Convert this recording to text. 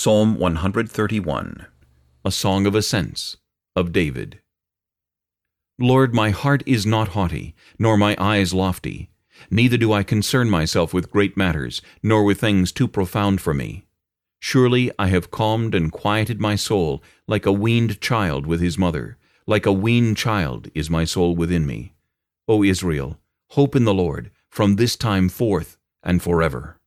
Psalm 131 A Song of Ascents of David Lord, my heart is not haughty, nor my eyes lofty. Neither do I concern myself with great matters, nor with things too profound for me. Surely I have calmed and quieted my soul, like a weaned child with his mother. Like a weaned child is my soul within me. O Israel, hope in the Lord, from this time forth and forever.